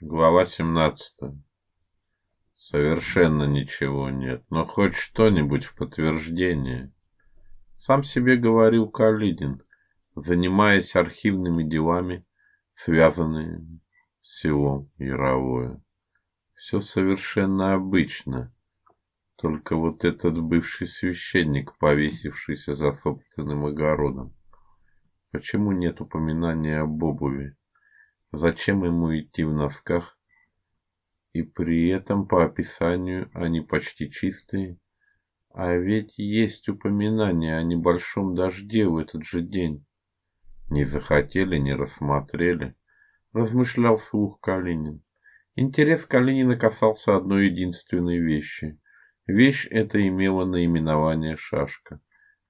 Глава 17. Совершенно ничего нет, но хоть что-нибудь в подтверждение. Сам себе говорил Калинин, занимаясь архивными делами, связанными с селом Яровое. Все совершенно обычно. Только вот этот бывший священник, повесившийся за собственным огородом. Почему нет упоминания об обуви? Зачем ему идти в носках? И при этом по описанию они почти чистые. А ведь есть упоминание о небольшом дожде в этот же день. Не захотели, не рассмотрели, размышлял вслух Калинин. Интерес Калинина касался одной единственной вещи. Вещь эта имела наименование шашка.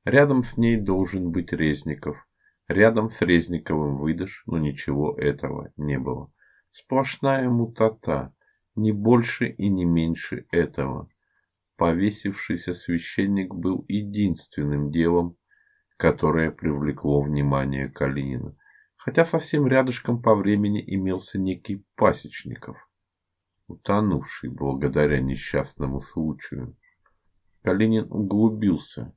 Рядом с ней должен быть Резников. Рядом с Резниковым выдашь, но ничего этого не было. Сплошная мутата, не больше и не меньше этого. Повесившийся священник был единственным делом, которое привлекло внимание Калинина, хотя совсем рядышком по времени имелся некий Пасечников, утонувший благодаря несчастному случаю. Калинин углубился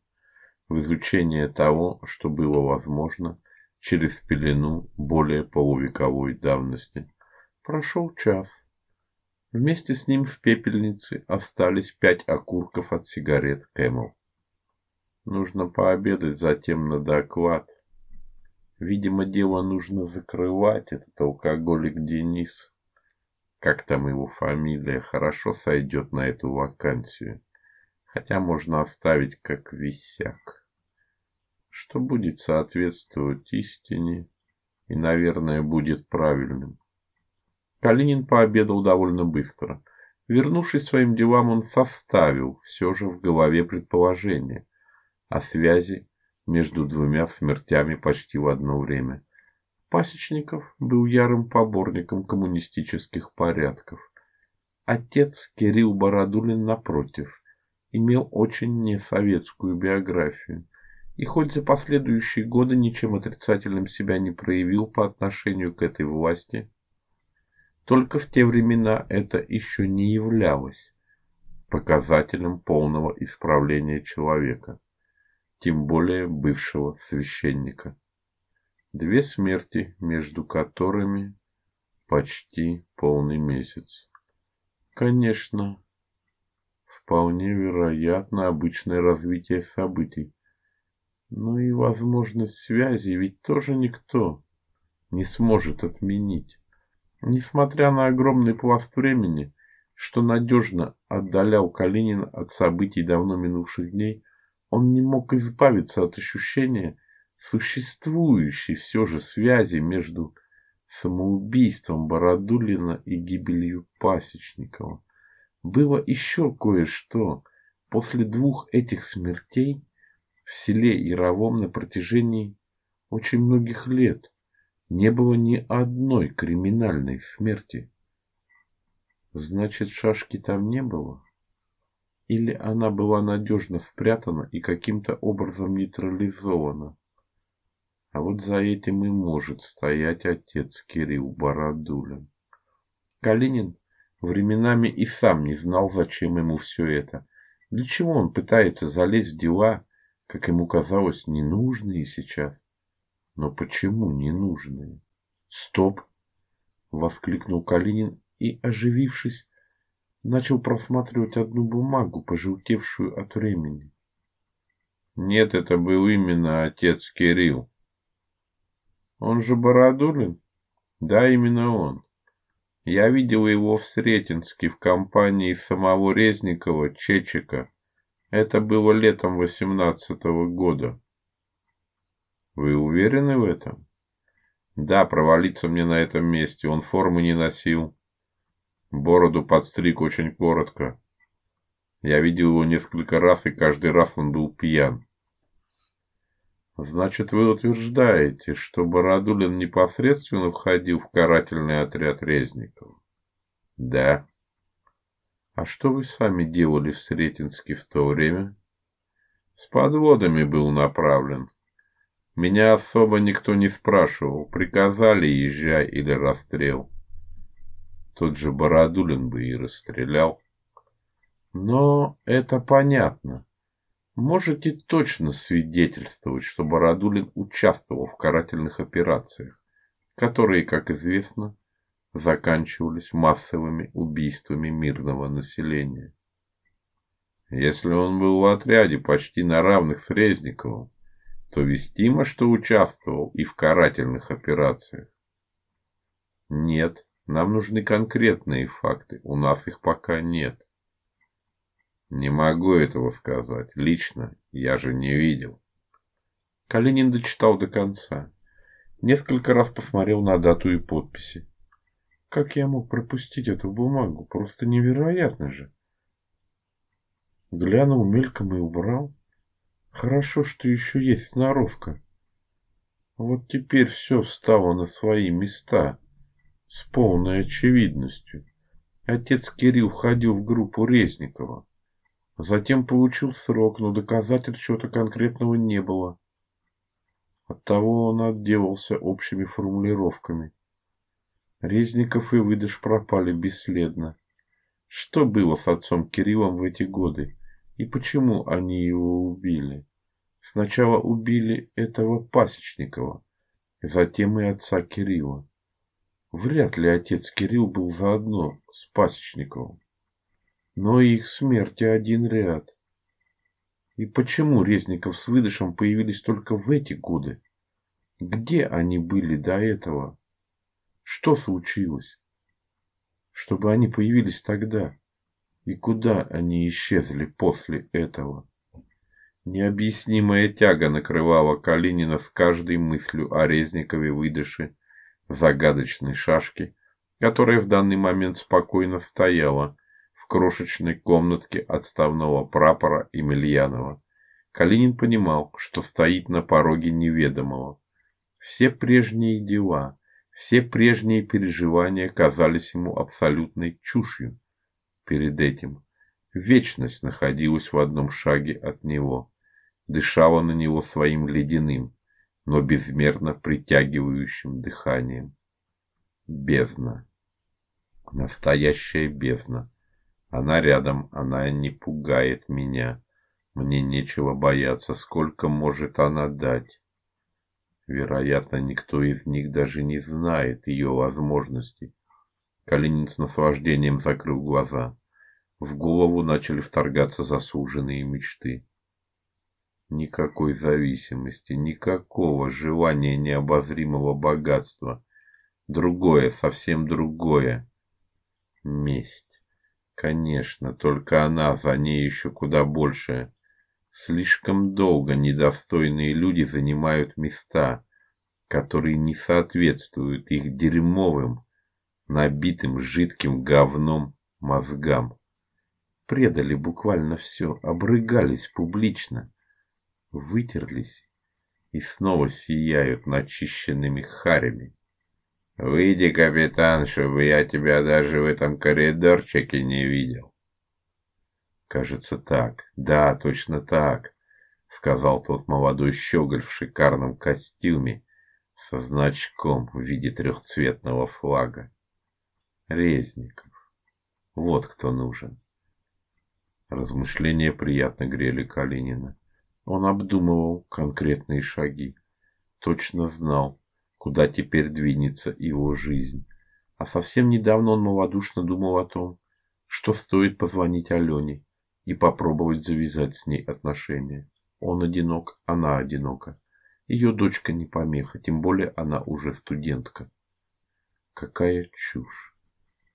в изучение того, что было возможно через пелену более полувековой давности. Прошел час. Вместе с ним в пепельнице остались пять окурков от сигарет Camel. Нужно пообедать, затем на доклад. Видимо, дело нужно закрывать. Этот алкоголик Денис, как там его фамилия, хорошо сойдет на эту вакансию. Хотя можно оставить как висяк что будет соответствовать истине и, наверное, будет правильным. Калинин пообедал довольно быстро. Вернувшись к своим делам, он составил все же в голове предположение о связи между двумя смертями почти в одно время. Пасечников был ярым поборником коммунистических порядков. Отец Кирилл Бородулин напротив имел очень несоветскую биографию и хоть за последующие годы ничем отрицательным себя не проявил по отношению к этой власти, только в те времена это еще не являлось показателем полного исправления человека, тем более бывшего священника. Две смерти, между которыми почти полный месяц. Конечно, вполне вероятно обычное развитие событий, ну и возможность связи ведь тоже никто не сможет отменить. Несмотря на огромный пласт времени, что надежно отдалял Калинина от событий давно минувших дней, он не мог избавиться от ощущения существующей все же связи между самоубийством Бородулина и гибелью Пасечникова. Было еще кое-что. После двух этих смертей в селе Яровом на протяжении очень многих лет не было ни одной криминальной смерти. Значит, шашки там не было? Или она была надежно спрятана и каким-то образом нейтрализована? А вот за этим и может стоять отец Кирилл Бородулин. Калинин временами и сам не знал, зачем ему все это. Для чего он пытается залезть в дела, как ему казалось, ненужные сейчас. Но почему ненужные? Стоп! воскликнул Калинин и, оживившись, начал просматривать одну бумагу, пожелтевшую от времени. Нет, это был именно отец Кирилл. Он же Бородулин? Да, именно он. Я видел его в Сретенске в компании самого Резникова, Чечика. Это было летом восемнадцатого года. Вы уверены в этом? Да, провалиться мне на этом месте. Он формы не носил. Бороду подстриг очень коротко. Я видел его несколько раз, и каждый раз он был пьян. Значит, вы утверждаете, что Бородулин непосредственно входил в карательный отряд Резникова? Да. А что вы сами делали в Сретенске в то время? С подводами был направлен. Меня особо никто не спрашивал, приказали езжай или расстрел. тот же Бородулин бы и расстрелял. Но это понятно. Можете точно свидетельствовать, что Бородулин участвовал в карательных операциях, которые, как известно, заканчивались массовыми убийствами мирного населения. Если он был в отряде почти на равных с Резниковым, то вестимо, что участвовал и в карательных операциях. Нет, нам нужны конкретные факты, у нас их пока нет. Не могу этого сказать. Лично я же не видел. Калинин дочитал до конца. Несколько раз посмотрел на дату и подписи. Как я мог пропустить эту бумагу? Просто невероятно же. Глянул мельком и убрал. Хорошо, что еще есть сноровка. Вот теперь все встало на свои места с полной очевидностью. Отец Кирилл входил в группу Резникова. Затем получил срок, но доказательств чего-то конкретного не было. Оттого он отделался общими формулировками. Резников и Выдыш пропали бесследно. Что было с отцом Кириллом в эти годы? И почему они его убили? Сначала убили этого Пасечникова, затем и отца Кирилла. Вряд ли отец Кирилл был заодно с Пасечниковым. Но их смерти один ряд. И почему Резников с Выдышем появились только в эти годы? Где они были до этого? Что случилось? Чтобы они появились тогда? И куда они исчезли после этого? Необъяснимая тяга накрывала Калинина с каждой мыслью о Резникове выдыше загадочной шашке, которая в данный момент спокойно стояла в крошечной комнатке отставного прапора Емельянова. Калинин понимал, что стоит на пороге неведомого. Все прежние дела, все прежние переживания казались ему абсолютной чушью перед этим. Вечность находилась в одном шаге от него, дышала на него своим ледяным, но безмерно притягивающим дыханием. Бездна. Настоящая бездна. Она рядом, она не пугает меня. Мне нечего бояться, сколько может она дать. Вероятно, никто из них даже не знает ее возможностей. Калинин с наслаждением закрыл глаза. В голову начали вторгаться засуженные мечты. Никакой зависимости, никакого желания необозримого богатства. Другое, совсем другое. Месть. Конечно, только она, за ней еще куда больше. Слишком долго недостойные люди занимают места, которые не соответствуют их дерьмовым, набитым жидким говном мозгам. Предали буквально все, обрыгались публично, вытерлись и снова сияют начищенными харями. Выйди, капитан, чтобы я тебя даже в этом коридорчике не видел. Кажется, так. Да, точно так, сказал тот молодой щеголь в шикарном костюме со значком в виде трехцветного флага. Резников. Вот кто нужен. Размышления приятно грели Калинина. Он обдумывал конкретные шаги, точно знал, куда теперь двинется его жизнь. А совсем недавно он малодушно думал о том, что стоит позвонить Алене и попробовать завязать с ней отношения. Он одинок, она одинока. Ее дочка не помеха, тем более она уже студентка. Какая чушь.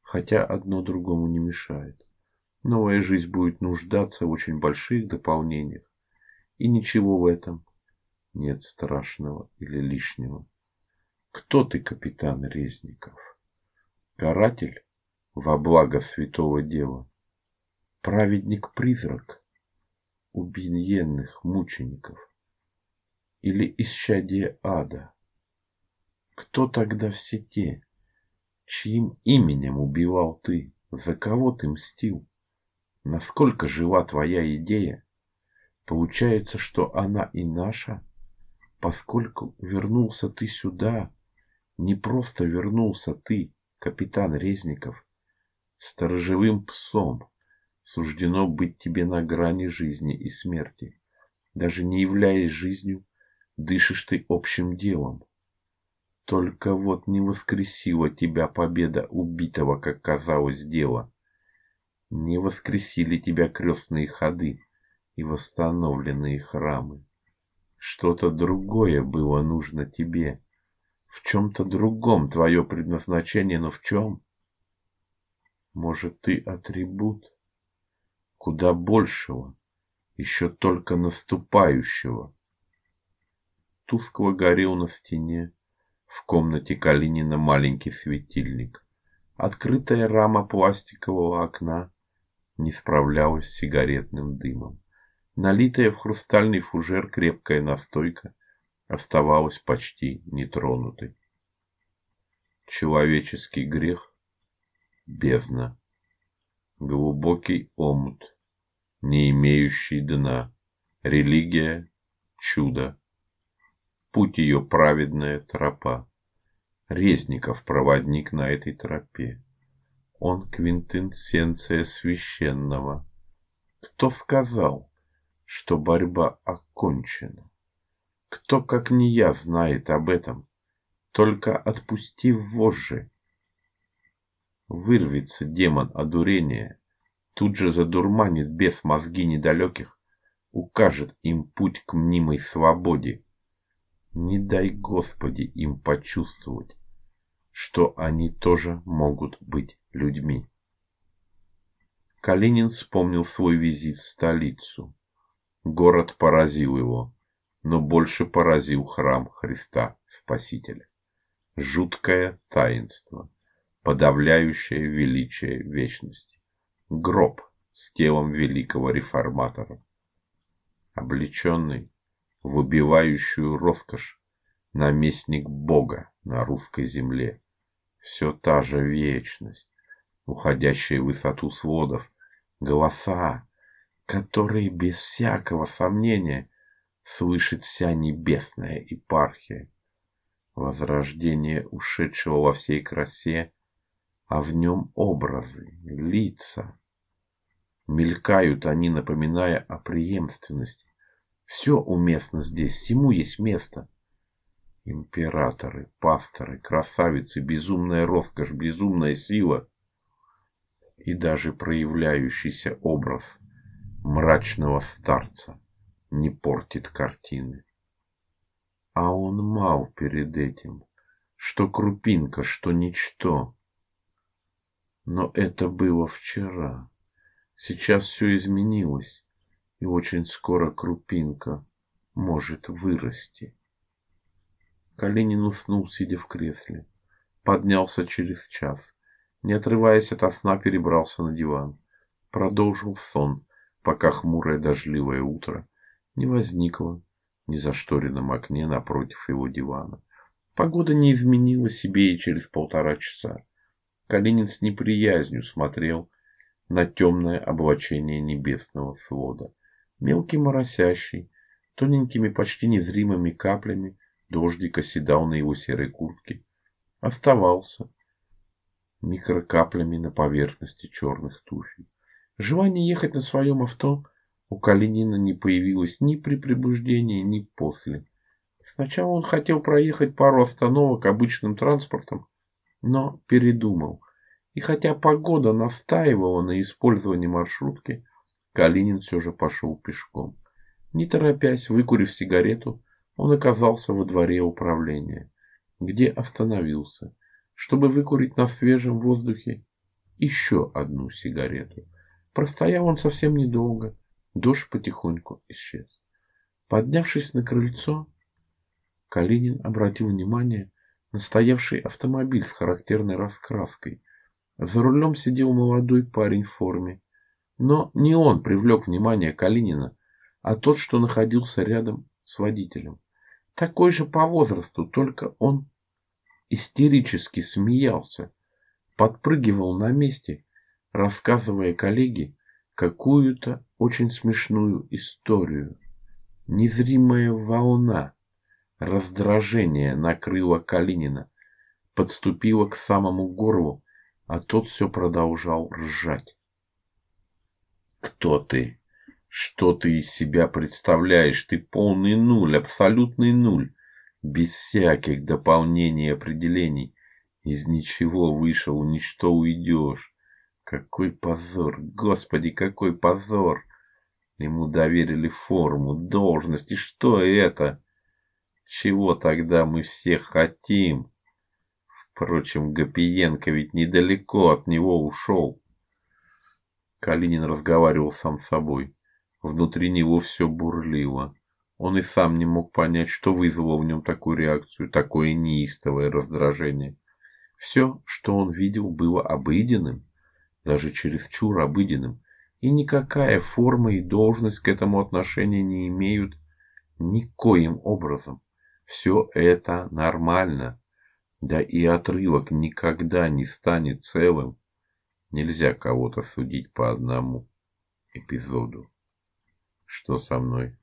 Хотя одно другому не мешает. Новая жизнь будет нуждаться в очень больших дополнениях. И ничего в этом нет страшного или лишнего. Кто ты, капитан Резников? Каратель во благо святого дела? Праведник-призрак? Убиенных мучеников? Или исчадие ада? Кто тогда все те, чьим именем убивал ты? За кого ты мстил? Насколько жива твоя идея? Получается, что она и наша, поскольку вернулся ты сюда, не просто вернулся ты, капитан Резников, сторожевым псом. Суждено быть тебе на грани жизни и смерти. Даже не являясь жизнью, дышишь ты общим делом. Только вот не воскресила тебя победа убитого, как казалось дело. Не воскресили тебя крестные ходы и восстановленные храмы. Что-то другое было нужно тебе. В чем-то другом твое предназначение, но в чем? Может, ты атрибут куда большего, еще только наступающего. Тускло горел на стене в комнате Калинина маленький светильник. Открытая рама пластикового окна не справлялась с сигаретным дымом. Налитая в хрустальный фужер крепкая настойка оставалась почти нетронутой. Человеческий грех бездна, глубокий омут, не имеющий дна, религия чудо, путь ее праведная тропа. Резников проводник на этой тропе. Он квинтэссенция священного. Кто сказал, что борьба окончена? Кто, как не я, знает об этом? Только отпустив вожжи, Вырвется демон одурения, тут же задурманит без мозги недалеких, укажет им путь к мнимой свободе. Не дай, Господи, им почувствовать, что они тоже могут быть людьми. Калинин вспомнил свой визит в столицу. Город поразил его, но больше поразил храм Христа Спасителя. Жуткое таинство подавляющее величие вечности. Гроб с телом великого реформатора, облеченный в убивающую роскошь наместник Бога на русской земле. Все та же вечность, уходящая в высоту сводов, голоса, которые без всякого сомнения слышит вся небесная епархия. Возрождение ушедшего во всей красе а в нем образы, лица. Мелькают они, напоминая о преемственности. Все уместно здесь, всему есть место. Императоры, пасторы, красавицы, безумная роскошь, безумная сила и даже проявляющийся образ мрачного старца не портит картины. А он мал перед этим, что крупинка, что ничто. Но это было вчера. Сейчас все изменилось, и очень скоро крупинка может вырасти. Калинин уснул, сидя в кресле. Поднялся через час. Не отрываясь от сна, перебрался на диван. Продолжил сон, пока хмурое дождливое утро не возникло ни за шторенном окне напротив его дивана. Погода не изменила себе и через полтора часа. Калинин с неприязнью смотрел на темное облачение небесного свода. Мелкий моросящий, тоненькими почти незримыми каплями дождик оседал на его серой куртке. Оставался микрокаплями на поверхности черных туфель. Желание ехать на своем авто у Калинина не появилось ни при пробуждении, ни после. Сначала он хотел проехать пару остановок обычным транспортом, но передумал. И хотя погода настаивала на использовании маршрутки, Калинин все же пошел пешком. Не торопясь, выкурив сигарету, он оказался во дворе управления, где остановился, чтобы выкурить на свежем воздухе еще одну сигарету. Простоял он совсем недолго, дождь потихоньку исчез. Поднявшись на крыльцо, Калинин обратил внимание Настоявший автомобиль с характерной раскраской. За рулем сидел молодой парень в форме. Но не он привлек внимание Калинина, а тот, что находился рядом с водителем. Такой же по возрасту, только он истерически смеялся, подпрыгивал на месте, рассказывая коллеге какую-то очень смешную историю. Незримая волна Раздражение накрыло Калинина, подступило к самому горлу, а тот все продолжал ржать. Кто ты? Что ты из себя представляешь? Ты полный нуль, абсолютный нуль, без всяких дополнений и определений. Из ничего вышел, ни что уйдешь. Какой позор, господи, какой позор! Ему доверили форму, должность, и что это? Чего тогда мы все хотим? Впрочем, Гапиенко ведь недалеко от него ушел. Калинин разговаривал сам с собой. Внутри него все бурлило. Он и сам не мог понять, что вызвало в нем такую реакцию, такое неистовое раздражение. Все, что он видел, было обыденным, даже чересчур обыденным, и никакая форма и должность к этому отношения не имеют никоим образом. Все это нормально. Да и отрывок никогда не станет целым. Нельзя кого-то судить по одному эпизоду. Что со мной?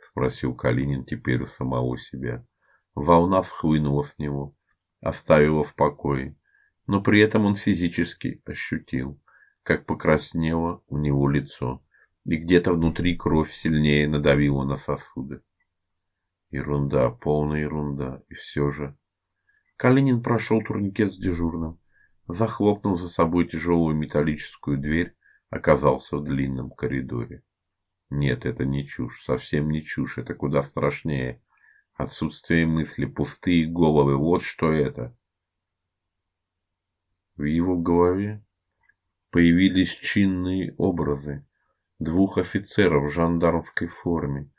спросил Калинин теперь у самого себя. Волна схлынула с него, оставила в покое, но при этом он физически ощутил, как покраснело у него лицо, и где-то внутри кровь сильнее надавила на сосуды. Ерунда, полная ерунда, и все же Калинин прошел турникет с дежурным, захлопнул за собой тяжелую металлическую дверь, оказался в длинном коридоре. Нет, это не чушь, совсем не чушь, это куда страшнее. Отсутствие мысли, пустые головы, вот что это. В его голове появились чинные образы двух офицеров в жандармской форме,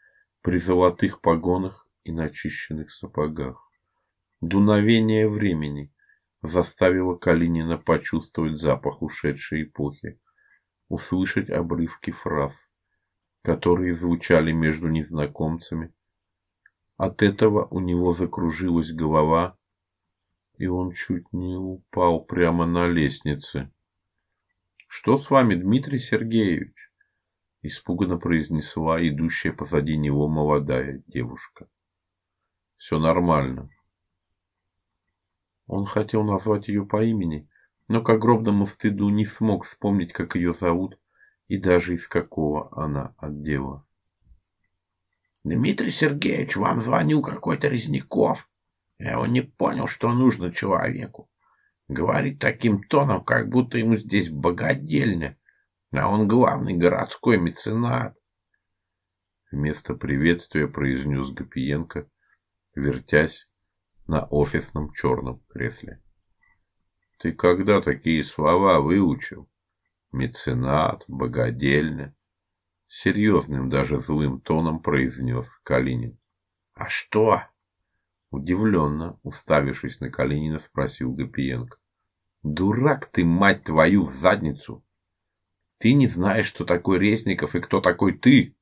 при золотых погонах и начищенных сапогах. Дуновение времени заставило Калинина почувствовать запах ушедшей эпохи, услышать обрывки фраз, которые звучали между незнакомцами. От этого у него закружилась голова, и он чуть не упал прямо на лестнице. Что с вами, Дмитрий Сергеевич? испуганно произнесла идущая позади него молодая девушка. Все нормально. Он хотел назвать ее по имени, но к огромному стыду не смог вспомнить, как ее зовут и даже из какого она отдела. Дмитрий Сергеевич, вам звонил какой-то Резняков. Я он не понял, что нужно человеку. Говорит таким тоном, как будто ему здесь богадельня, а он главный городской меценат. Вместо приветствия произнес Гапиенко, вертясь на офисном черном кресле. Ты когда такие слова выучил? Меценат, богадельня. Серьезным, даже злым тоном произнес Калинин. А что? Удивленно, уставившись на Калинина, спросил Гапиенко. Дурак ты, мать твою, в задницу! Ты не знаешь, что такой Резников и кто такой ты?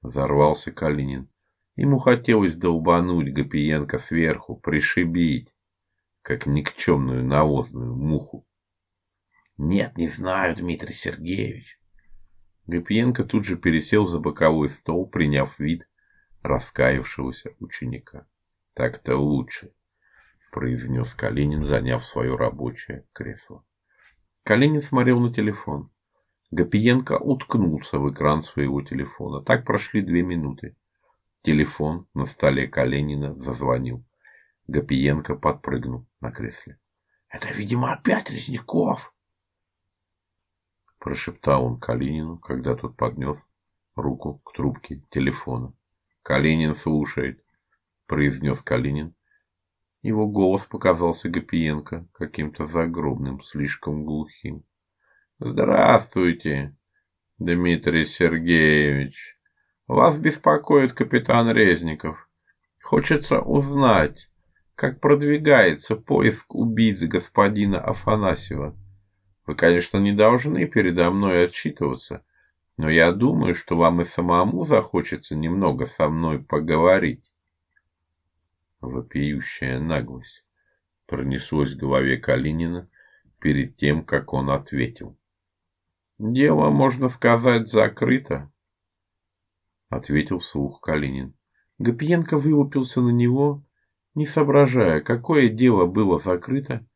Взорвался Калинин. Ему хотелось долбануть Гапиенко сверху, пришибить, как никчемную навозную муху. Нет, не знаю, Дмитрий Сергеевич. Гапиенко тут же пересел за боковой стол, приняв вид раскаявшегося ученика. Так-то лучше, произнес Калинин, заняв свое рабочее кресло. Калинин смотрел на телефон. Гапиенко уткнулся в экран своего телефона. Так прошли две минуты. Телефон на столе Калинина зазвонил. Гапиенко подпрыгнул на кресле. Это, видимо, опять Резняков, прошептал он Калинину, когда тот поднес руку к трубке телефона. Калинин слушает, произнес Калинин его голос показался Гапиенко каким-то загробным, слишком глухим. Здравствуйте, Дмитрий Сергеевич. Вас беспокоит капитан Резников. Хочется узнать, как продвигается поиск убийц господина Афанасьева. Вы, конечно, не должны передо мной отчитываться, но я думаю, что вам и самому захочется немного со мной поговорить. Вопиющая наглость пронеслось в голове Калинина перед тем, как он ответил. Дело, можно сказать, закрыто, ответил вслух Калинин. Гапиенко вылупился на него, не соображая, какое дело было закрыто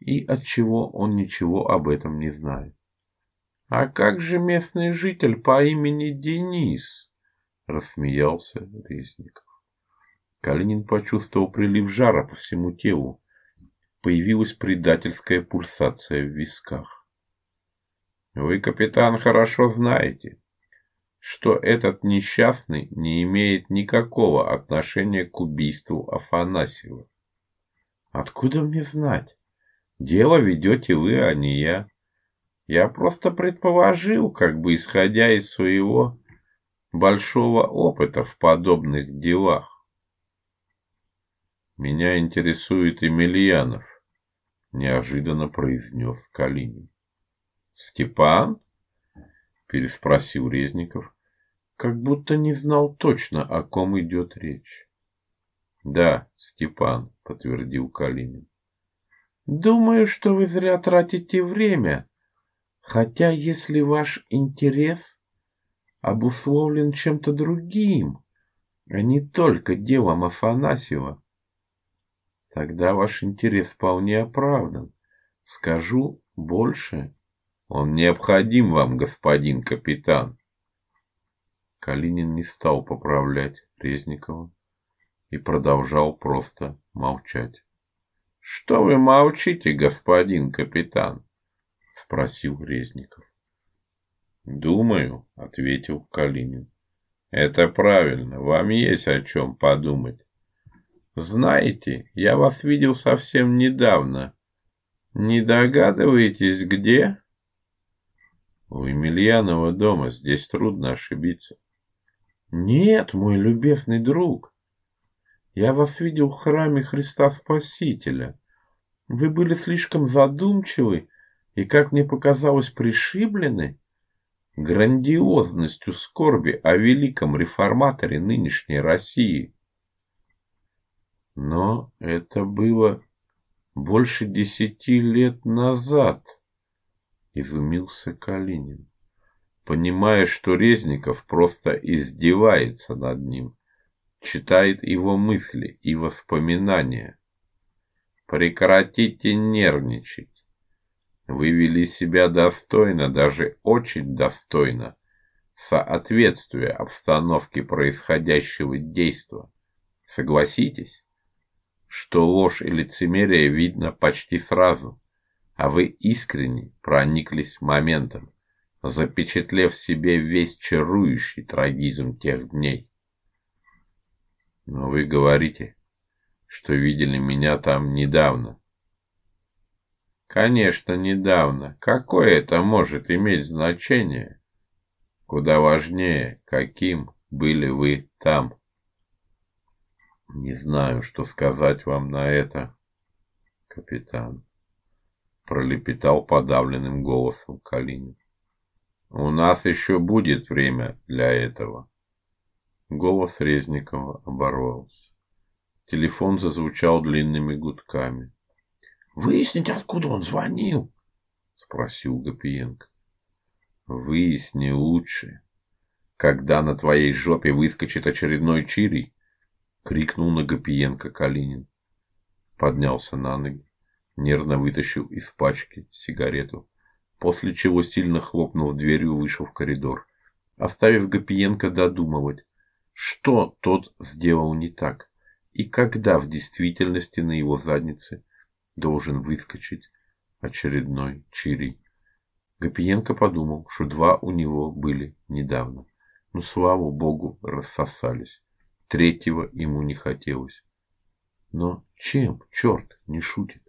и отчего он ничего об этом не знает. А как же местный житель по имени Денис? рассмеялся Резников. Калинин почувствовал прилив жара по всему телу. Появилась предательская пульсация в висках. Вы, капитан, хорошо знаете, что этот несчастный не имеет никакого отношения к убийству Афанасьева. Откуда мне знать? Дело ведете вы, а не я. Я просто предположил, как бы исходя из своего большого опыта в подобных делах. Меня интересует Емельянов, неожиданно произнес Калинин. Степан? Переспросил Резников, как будто не знал точно, о ком идет речь. Да, Степан, подтвердил Калинин. Думаю, что вы зря тратите время. Хотя, если ваш интерес обусловлен чем-то другим, а не только делом Афанасьева, тогда ваш интерес вполне оправдан. Скажу больше. Он необходим вам, господин капитан. Калинин не стал поправлять Резникова и продолжал просто молчать. Что вы молчите, господин капитан? спросил Резников. Думаю, ответил Калинин. Это правильно, вам есть о чем подумать. Знаете, я вас видел совсем недавно. Не догадываетесь, где? У Емельянова дома, здесь трудно ошибиться. Нет, мой любезный друг. Я вас видел в храме Христа Спасителя. Вы были слишком задумчивы и, как мне показалось, пришиблены грандиозностью скорби о великом реформаторе нынешней России. Но это было больше десяти лет назад изумился Калинин, понимая, что Резников просто издевается над ним, читает его мысли и воспоминания. Прекратите нервничать. Вы вели себя достойно, даже очень достойно, соответствуя обстановке происходящего действа. Согласитесь, что ложь и лицемерие видно почти сразу а вы искренне прониклись моментом, запечатлев в себе весь чарующий трагизм тех дней. Но вы говорите, что видели меня там недавно. Конечно, недавно. Какое это может иметь значение? Куда важнее, каким были вы там. Не знаю, что сказать вам на это, капитан пролепетал подавленным голосом Калинин. У нас еще будет время для этого. Голос Резникова оборвался. Телефон зазвучал длинными гудками. Выяснить, откуда он звонил, спросил Гапиенко. Выясни лучше, когда на твоей жопе выскочит очередной чирий, крикнул на Гапиенко Калинин. Поднялся на ноги нервно вытащил из пачки сигарету, после чего сильно хлопнув дверью, вышел в коридор, оставив Гапиенко додумывать, что тот сделал не так и когда в действительности на его заднице должен выскочить очередной чирий. Гапиенко подумал, что два у него были недавно, но слава богу, рассосались. Третьего ему не хотелось. Но чем, черт, не шутит?